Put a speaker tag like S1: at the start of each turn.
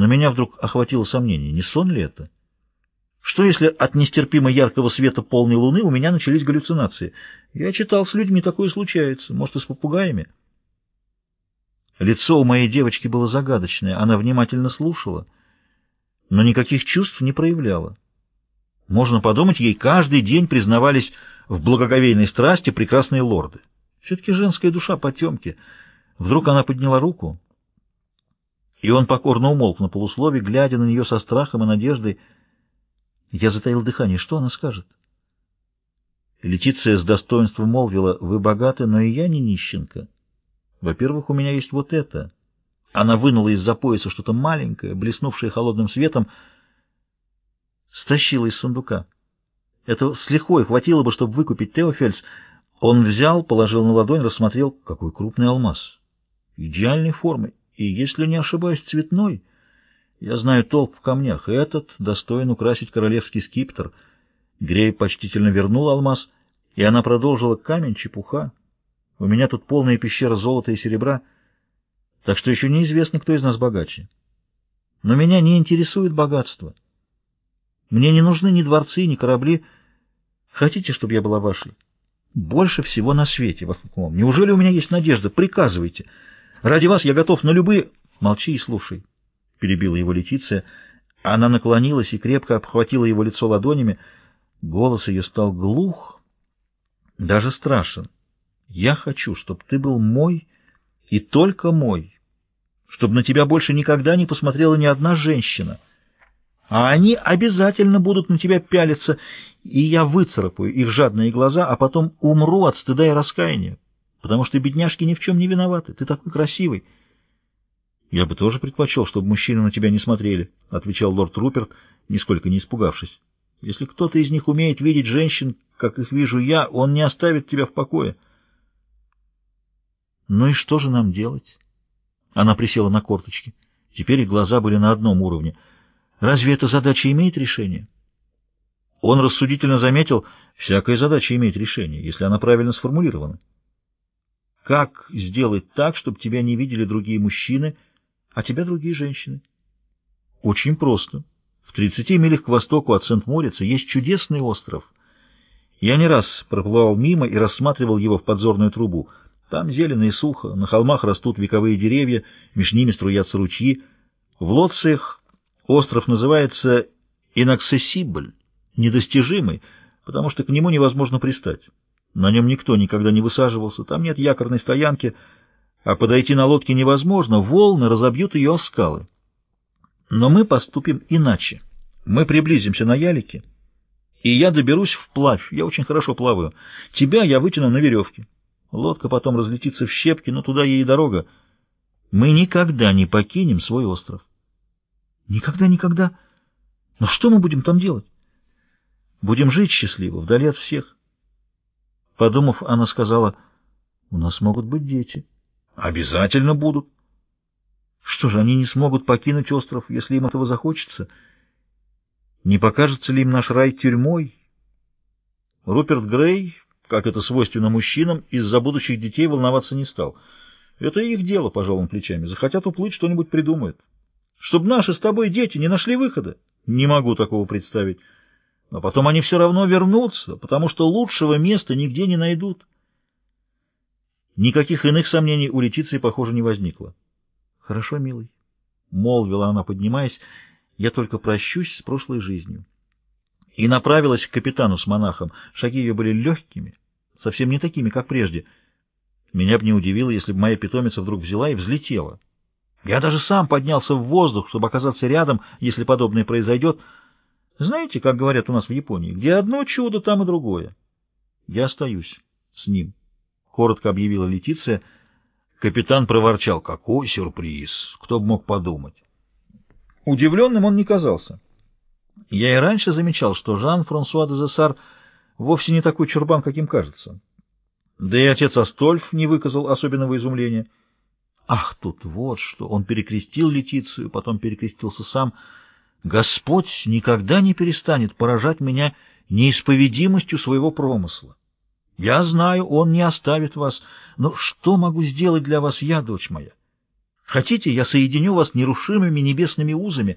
S1: Но меня вдруг охватило сомнение, не сон ли это? Что если от нестерпимо яркого света полной луны у меня начались галлюцинации? Я читал, с людьми такое случается, может, и с попугаями. Лицо у моей девочки было загадочное, она внимательно слушала, но никаких чувств не проявляла. Можно подумать, ей каждый день признавались в благоговейной страсти прекрасные лорды. Все-таки женская душа потемки. Вдруг она подняла руку, и он покорно умолк на полуслове, глядя на нее со страхом и надеждой. Я затаил дыхание. Что она скажет? Летиция с достоинством молвила, «Вы богаты, но и я не нищенка. Во-первых, у меня есть вот это». Она вынула из-за пояса что-то маленькое, блеснувшее холодным светом, стащила из сундука. Это с лихвой хватило бы, чтобы выкупить Теофельс. Он взял, положил на ладонь, рассмотрел, какой крупный алмаз. Идеальной формы, и, если не ошибаюсь, цветной. Я знаю толк в камнях, и этот достоин украсить королевский скиптр. Грей почтительно вернул алмаз, и она продолжила камень, чепуха. У меня тут полная пещера золота и серебра, так что еще неизвестно, кто из нас богаче. Но меня не интересует богатство. Мне не нужны ни дворцы, ни корабли. Хотите, чтобы я была вашей? Больше всего на свете, — воскликнул он. Неужели у меня есть надежда? Приказывайте. Ради вас я готов на любые... Молчи и слушай, — перебила его Летиция. Она наклонилась и крепко обхватила его лицо ладонями. Голос ее стал глух, даже страшен. Я хочу, чтобы ты был мой и только мой, чтобы на тебя больше никогда не посмотрела ни одна женщина — а они обязательно будут на тебя пялиться, и я выцарапаю их жадные глаза, а потом умру от стыда и раскаяния, потому что бедняжки ни в чем не виноваты. Ты такой красивый. — Я бы тоже предпочел, чтобы мужчины на тебя не смотрели, — отвечал лорд Руперт, нисколько не испугавшись. — Если кто-то из них умеет видеть женщин, как их вижу я, он не оставит тебя в покое. — Ну и что же нам делать? Она присела на корточки. Теперь их глаза были на одном уровне — Разве эта задача имеет решение? Он рассудительно заметил, всякая задача имеет решение, если она правильно сформулирована. Как сделать так, чтобы тебя не видели другие мужчины, а тебя другие женщины? Очень просто. В 30 милях к востоку от Сент-Морица есть чудесный остров. Я не раз проплывал мимо и рассматривал его в подзорную трубу. Там зелено и сухо, на холмах растут вековые деревья, между ними струятся ручьи. В Лоциях Остров называется «inaccessible», недостижимый, потому что к нему невозможно пристать. На нем никто никогда не высаживался, там нет якорной стоянки, а подойти на лодке невозможно, волны разобьют ее о скалы. Но мы поступим иначе. Мы приблизимся на ялике, и я доберусь вплавь, я очень хорошо плаваю. Тебя я вытяну на веревке. Лодка потом разлетится в щепки, но туда ей дорога. Мы никогда не покинем свой остров. Никогда, никогда. Но что мы будем там делать? Будем жить счастливо, вдали от всех. Подумав, она сказала, у нас могут быть дети. Обязательно будут. Что же, они не смогут покинуть остров, если им этого захочется? Не покажется ли им наш рай тюрьмой? Руперт Грей, как это свойственно мужчинам, из-за будущих детей волноваться не стал. Это их дело, пожал он плечами. Захотят уплыть, что-нибудь придумают. Чтобы наши с тобой дети не нашли выхода? Не могу такого представить. Но потом они все равно вернутся, потому что лучшего места нигде не найдут. Никаких иных сомнений у Летиции, похоже, не возникло. — Хорошо, милый, — молвила она, поднимаясь, — я только прощусь с прошлой жизнью. И направилась к капитану с монахом. Шаги ее были легкими, совсем не такими, как прежде. Меня бы не удивило, если бы моя питомица вдруг взяла и взлетела. Я даже сам поднялся в воздух, чтобы оказаться рядом, если подобное произойдет. Знаете, как говорят у нас в Японии, где одно чудо, там и другое. Я остаюсь с ним, — коротко объявила Летиция. Капитан проворчал. Какой сюрприз! Кто бы мог подумать? Удивленным он не казался. Я и раньше замечал, что Жан-Франсуа де Зессар вовсе не такой чурбан, каким кажется. Да и отец Астольф не выказал особенного изумления. Ах, тут вот что! Он перекрестил Летицию, потом перекрестился сам. Господь никогда не перестанет поражать меня неисповедимостью своего промысла. Я знаю, Он не оставит вас, но что могу сделать для вас я, дочь моя? Хотите, я соединю вас нерушимыми небесными узами,